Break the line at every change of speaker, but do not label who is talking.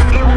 I'm